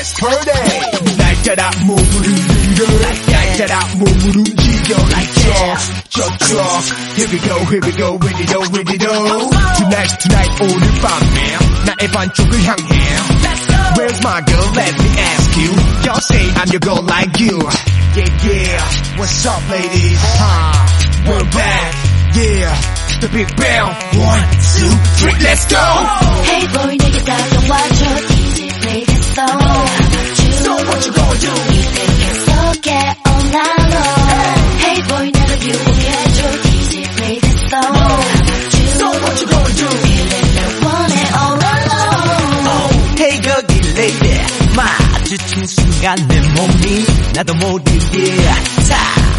Let's party 날 따라 몸을 흔들어 날 따라 몸을 움직여 like that 저쪽 Here we go here we go with it all with it all Tonight tonight 오늘 밤에 나의 반쪽을 향해 Where's my girl let me ask you Y'all say I'm your girl like you Yeah yeah What's up ladies huh We're back Yeah The Big Bang One two three let's go Hey boy 내게 다가 순간 내 몸이 나도 모르게.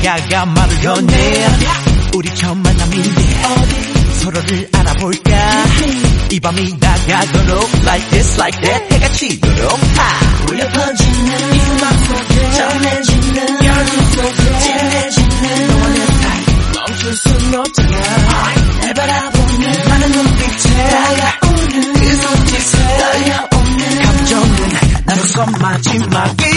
다가가 말을 건네. 우리 처음 만남인데 서로를 알아볼까? 이 밤이 다가도록 Like this like that. 해가 지도록 하. 울려 퍼지는 이만 속에 전해지는 열기 속에 진해지는 너와 내 사이 멈출 순 없잖아 날 바라보는 많은 눈빛에 다가오는 그 손짓에 떨려오는 감정은 나로서 마지막이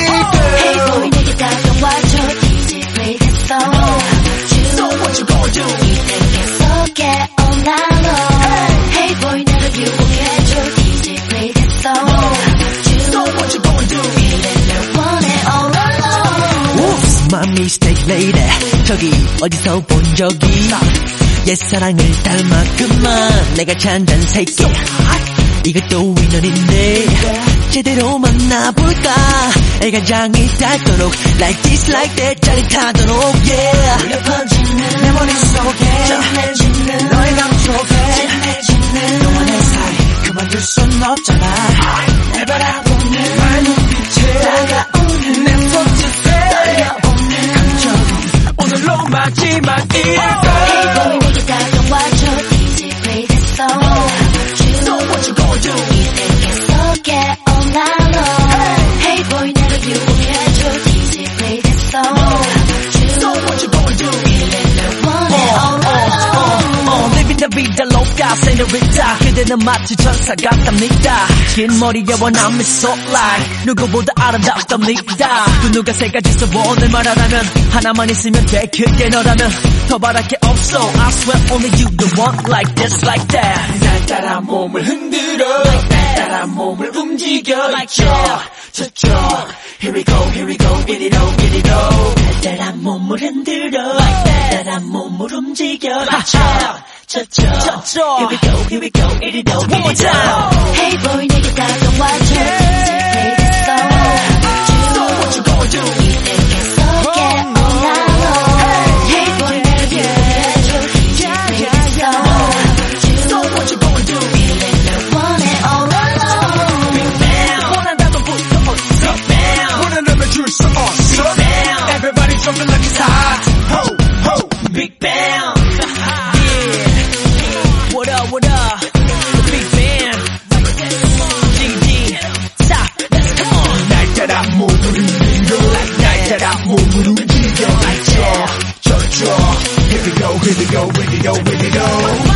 My mistake lady 저기 어디서 본 적이 옛사랑을 닮아 그만 내가 찾는 새끼 이것도 인연인데 제대로 만나볼까? 애가장이 닳도록 Like this like that 짜릿하도록 yeah. 울려 퍼지는 내 머릿속에 전해지는 너의 감촉에 진해지는 너와 내 사이 그만둘 순 없잖아. 날 바라보는 말 눈빛에 다가오는 내 손짓에 떨려오는 감정은 오늘로 마지막일까 senorita 그대는 마치 천사 같답니다 긴 머리에 원함이 so like 누구보다 아름답답니다 그 누가 세 가지 소원을 말하라면 하나만 있으면 돼 그게 너라면 더 바랄 게 없어 I swear only you the one like this like that 날 따라 몸을 흔들어 날 따라 몸을 움직여 like that 저쪽 Here we go here we go get it on get it on 날 따라 몸을 흔들어 that 따라 몸을 움직여 like that 저쪽 저쪽 Here we go here we go 이리 도 one more time Hey boy 내게 다가와줘 DJ 움직여 like that 저